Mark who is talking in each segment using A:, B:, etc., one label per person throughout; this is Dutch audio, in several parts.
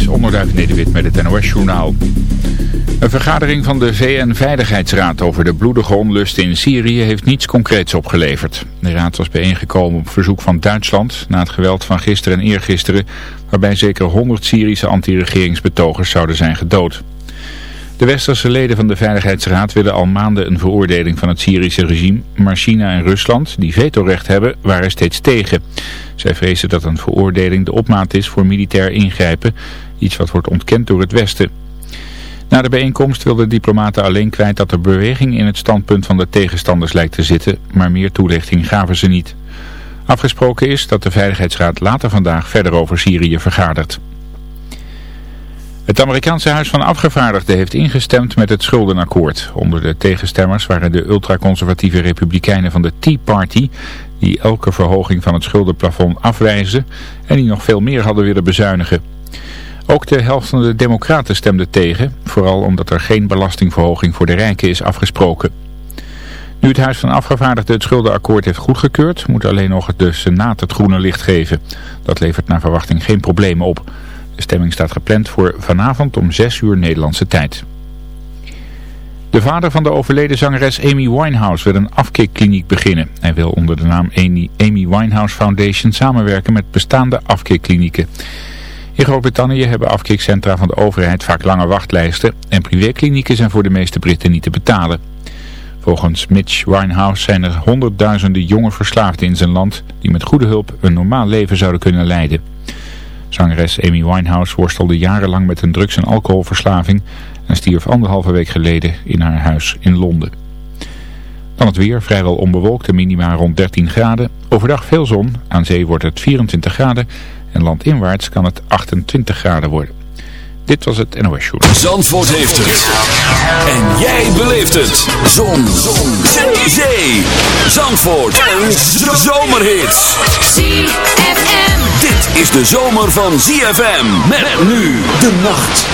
A: is Onderduik Nederwit met het NOS-journaal. Een vergadering van de VN-veiligheidsraad over de bloedige onlust in Syrië heeft niets concreets opgeleverd. De raad was bijeengekomen op verzoek van Duitsland na het geweld van gisteren en eergisteren, waarbij zeker 100 Syrische anti-regeringsbetogers zouden zijn gedood. De westerse leden van de Veiligheidsraad willen al maanden een veroordeling van het Syrische regime, maar China en Rusland, die vetorecht hebben, waren steeds tegen. Zij vrezen dat een veroordeling de opmaat is voor militair ingrijpen, iets wat wordt ontkend door het Westen. Na de bijeenkomst wilden diplomaten alleen kwijt dat er beweging in het standpunt van de tegenstanders lijkt te zitten, maar meer toelichting gaven ze niet. Afgesproken is dat de Veiligheidsraad later vandaag verder over Syrië vergadert. Het Amerikaanse Huis van Afgevaardigden heeft ingestemd met het schuldenakkoord. Onder de tegenstemmers waren de ultraconservatieve republikeinen van de Tea Party... die elke verhoging van het schuldenplafond afwijzen en die nog veel meer hadden willen bezuinigen. Ook de helft van de democraten stemde tegen, vooral omdat er geen belastingverhoging voor de rijken is afgesproken. Nu het Huis van Afgevaardigden het schuldenakkoord heeft goedgekeurd, moet alleen nog de Senaat het groene licht geven. Dat levert naar verwachting geen problemen op. De stemming staat gepland voor vanavond om 6 uur Nederlandse tijd. De vader van de overleden zangeres Amy Winehouse wil een afkikkliniek beginnen. Hij wil onder de naam Amy Winehouse Foundation samenwerken met bestaande afkikklinieken. In Groot-Brittannië hebben afkikcentra van de overheid vaak lange wachtlijsten en privéklinieken zijn voor de meeste Britten niet te betalen. Volgens Mitch Winehouse zijn er honderdduizenden jonge verslaafden in zijn land die met goede hulp een normaal leven zouden kunnen leiden. Zangeres Amy Winehouse worstelde jarenlang met een drugs- en alcoholverslaving en stierf anderhalve week geleden in haar huis in Londen. Dan het weer, vrijwel onbewolkt, minima rond 13 graden. Overdag veel zon, aan zee wordt het 24 graden en landinwaarts kan het 28 graden worden. Dit was het NOS Show.
B: Zandvoort heeft het. En jij beleeft het. Zon. zon. Zee. Zee. Zandvoort. Een zomerhit.
C: ZFM.
B: Dit is de zomer van ZFM. Met nu de nacht.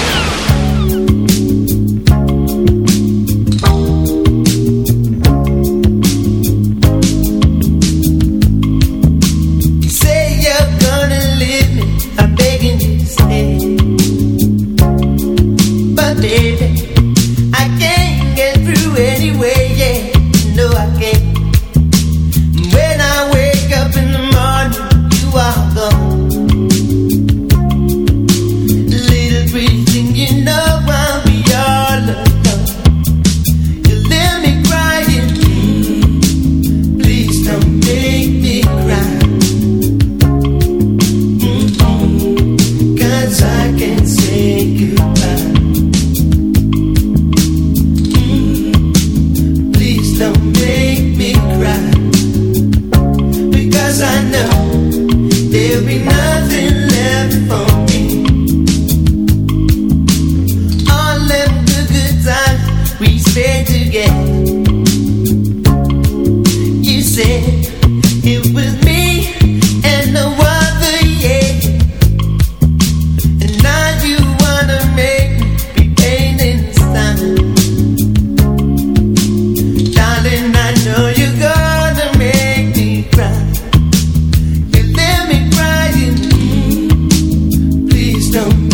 D: stone.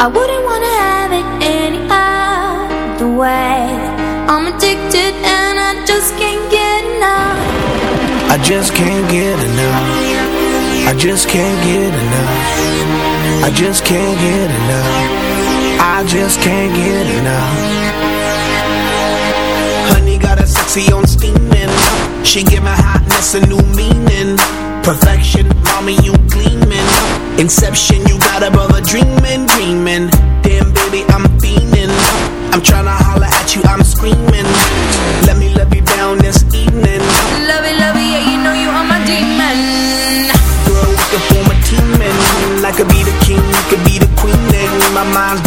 D: I wouldn't wanna have it any other way. I'm addicted and I just can't get enough. I just can't
E: get enough. I just can't get enough. I just can't get enough. I just can't get enough. Honey got sexy on
F: She give hotness a new meaning.
E: Perfection, mommy you Inception, you got a brother dreaming, dreaming. Damn, baby, I'm fiending. I'm tryna holler at you, I'm screaming. Let me love you down this evening.
C: Love it, love it, yeah, you know you are my demon.
E: Girl, we can form a team and I could be the king, you could be the queen. And my mind's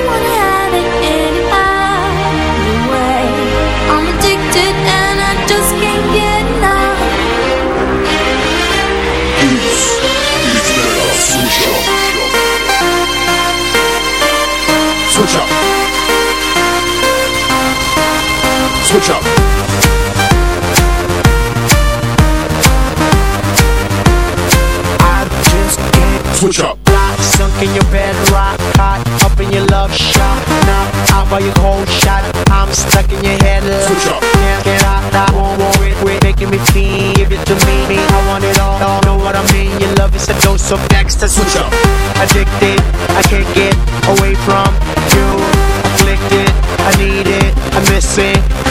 B: up.
E: I just can't
B: Switch up.
E: Rock, sunk in your bed, rock hot, up in your love shot. Now out by your cold shot, I'm stuck in your head.
B: Switch up.
E: Can't get out, I won't worry, quit making me feel. Give it to me, I want it all. all. Know what I mean? Your love is a dose of next.
B: Switch up.
E: Addicted, I can't get away from you. Afflicted, I need it, I miss it.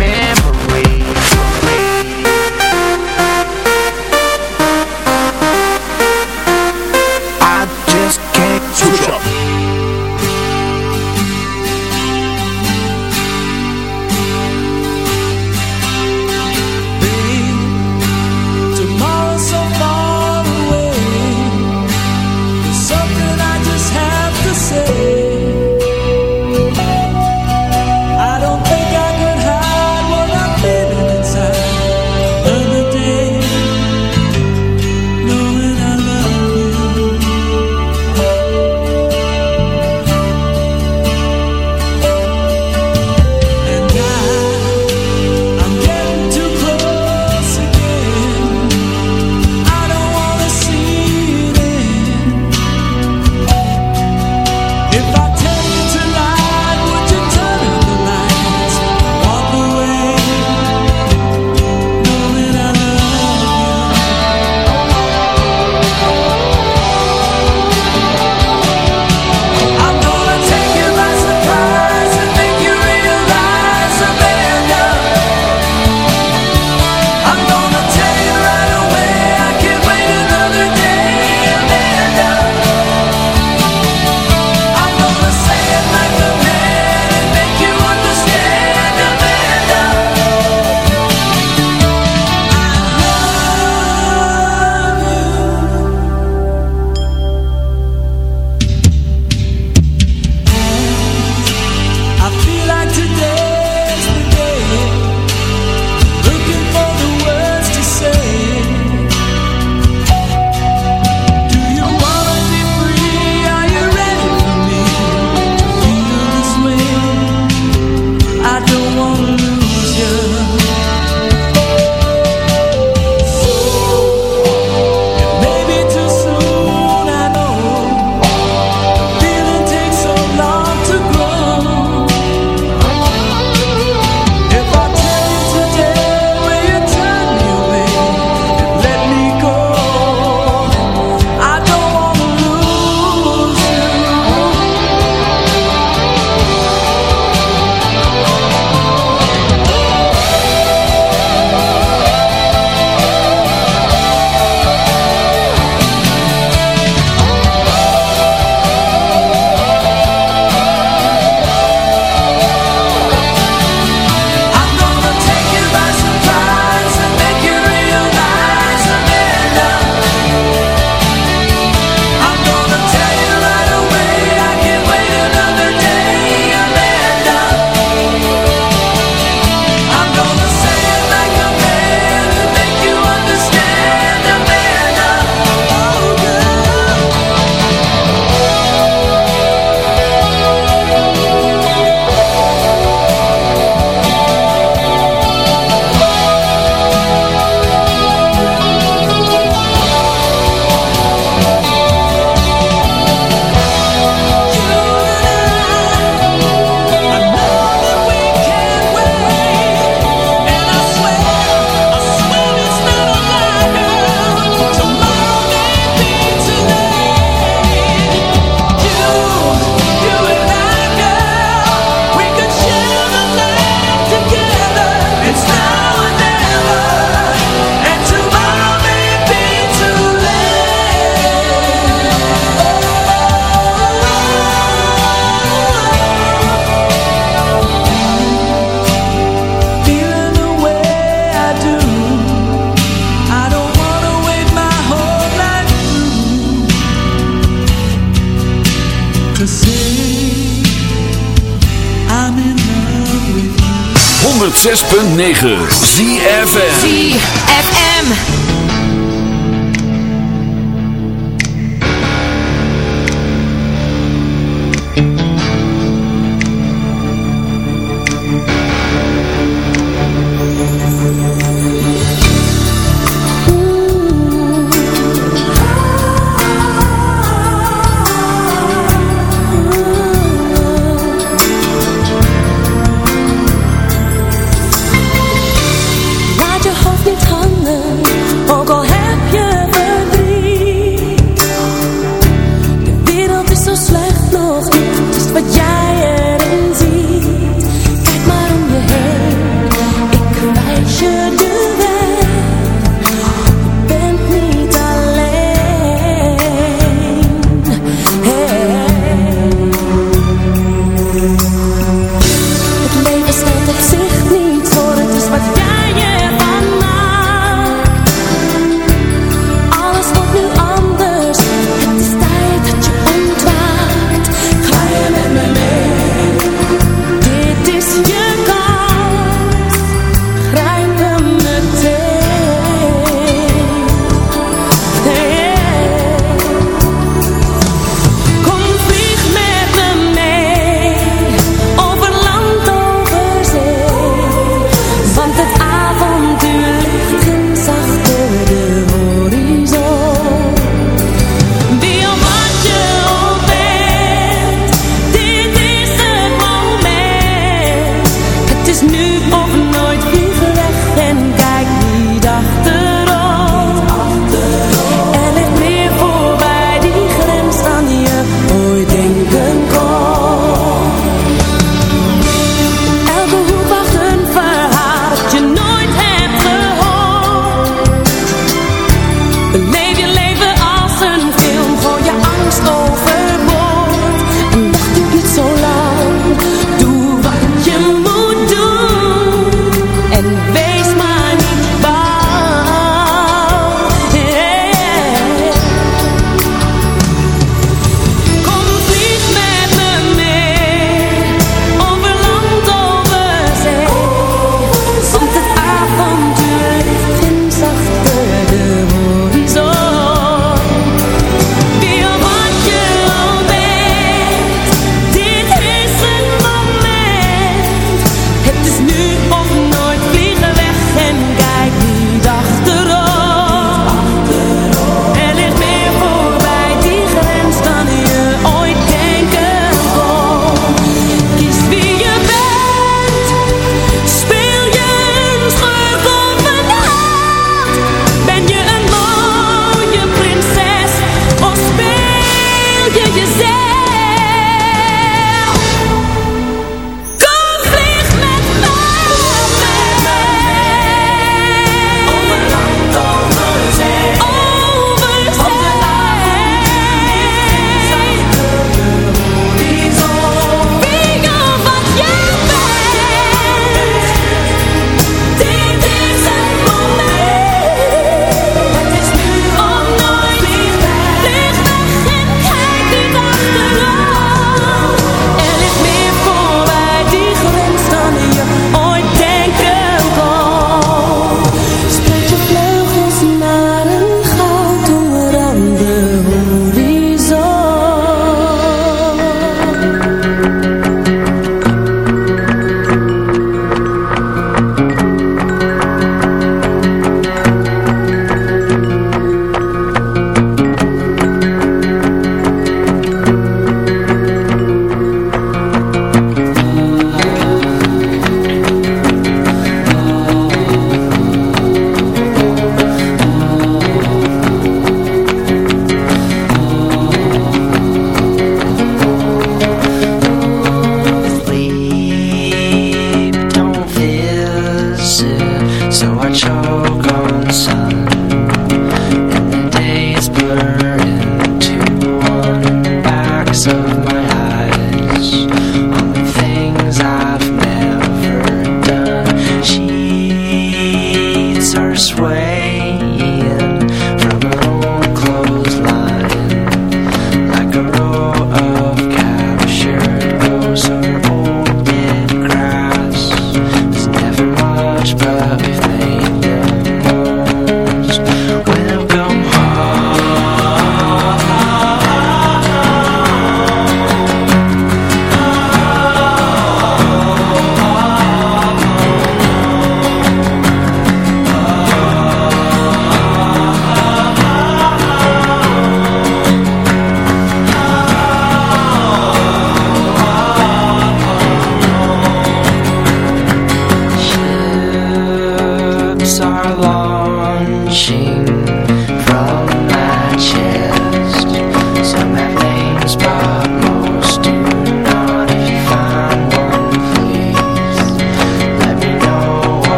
B: 106.9 ZFM
C: ZFM.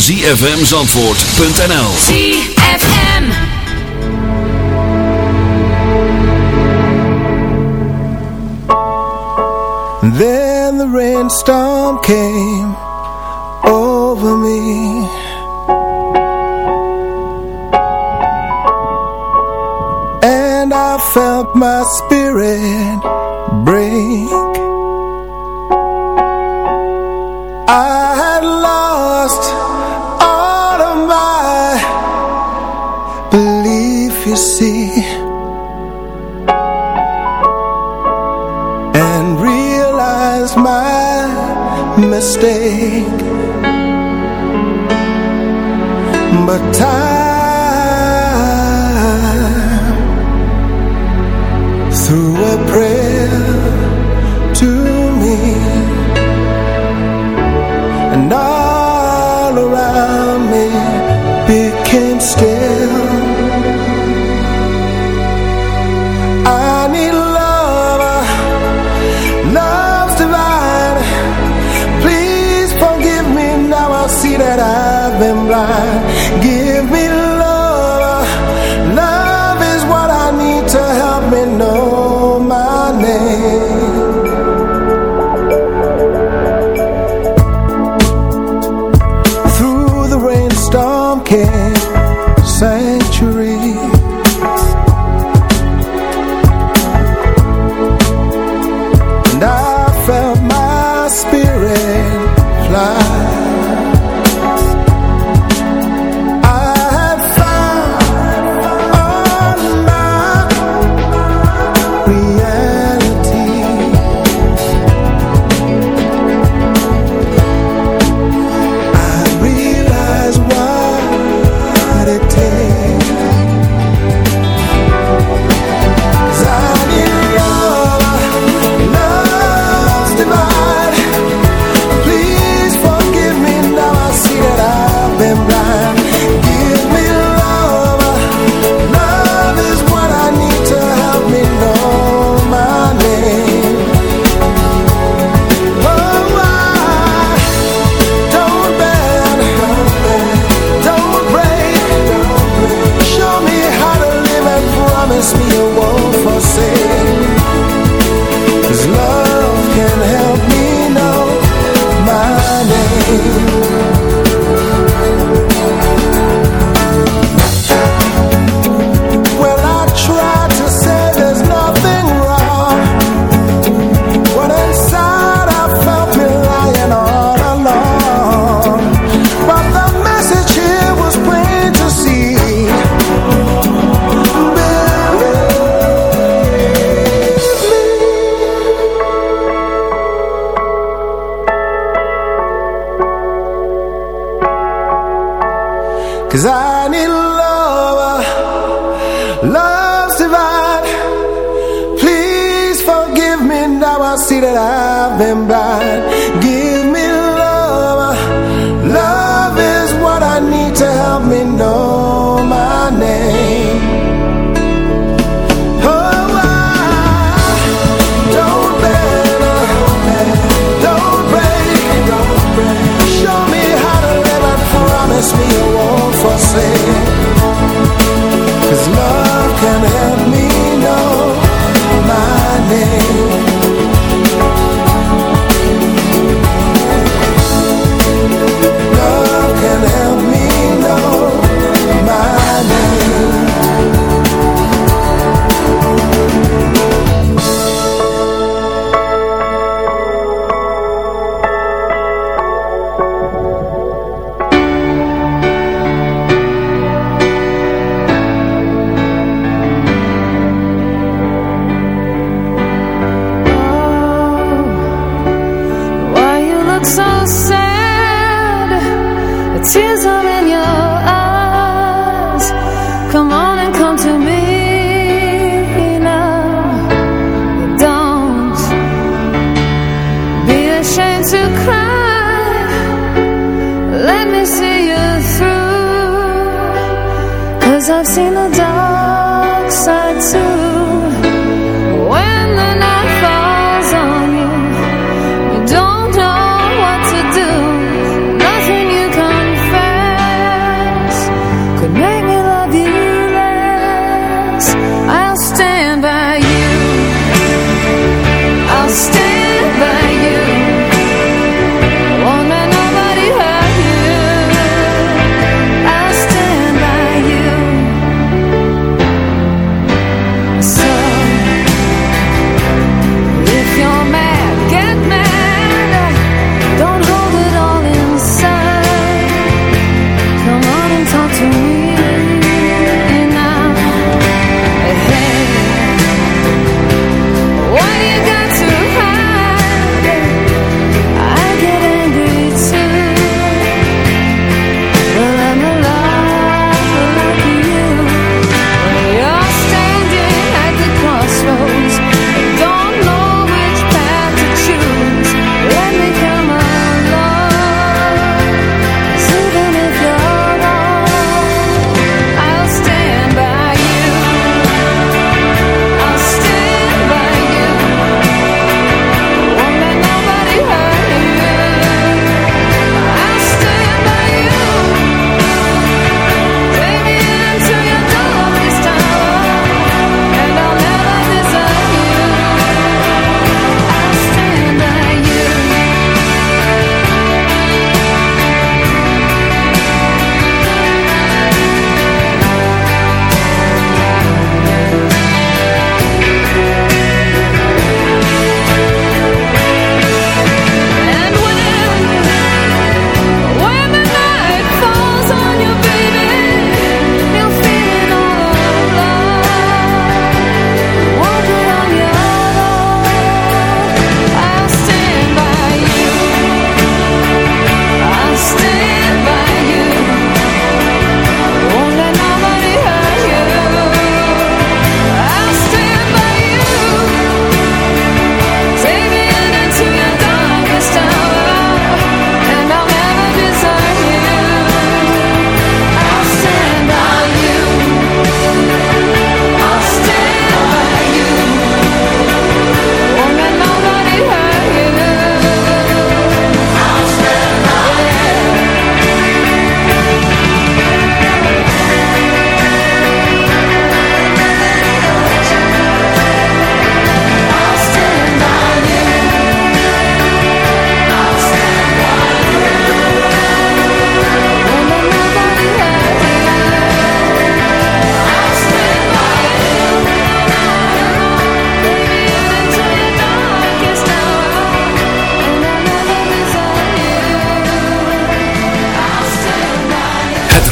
G: zfmzandvoort.nl
H: ZFM.
I: Then the rainstorm came over me. And I felt my spirit break. I you see And realize my mistake. But time Through a prayer to me And all around me became still.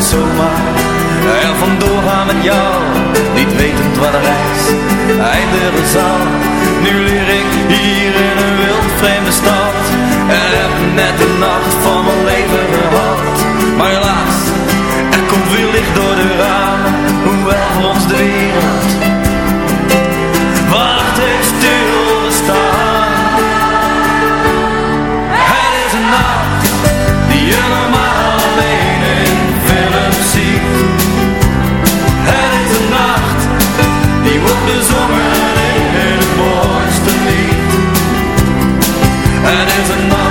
J: Zomaar er vandoor gaan met jou, niet wetend waar de reis eindigen zal. Nu leer ik hier in een wild vreemde stad en heb net de nacht That is enough.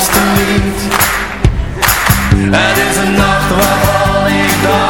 J: That. Het is een nacht waarvan ik.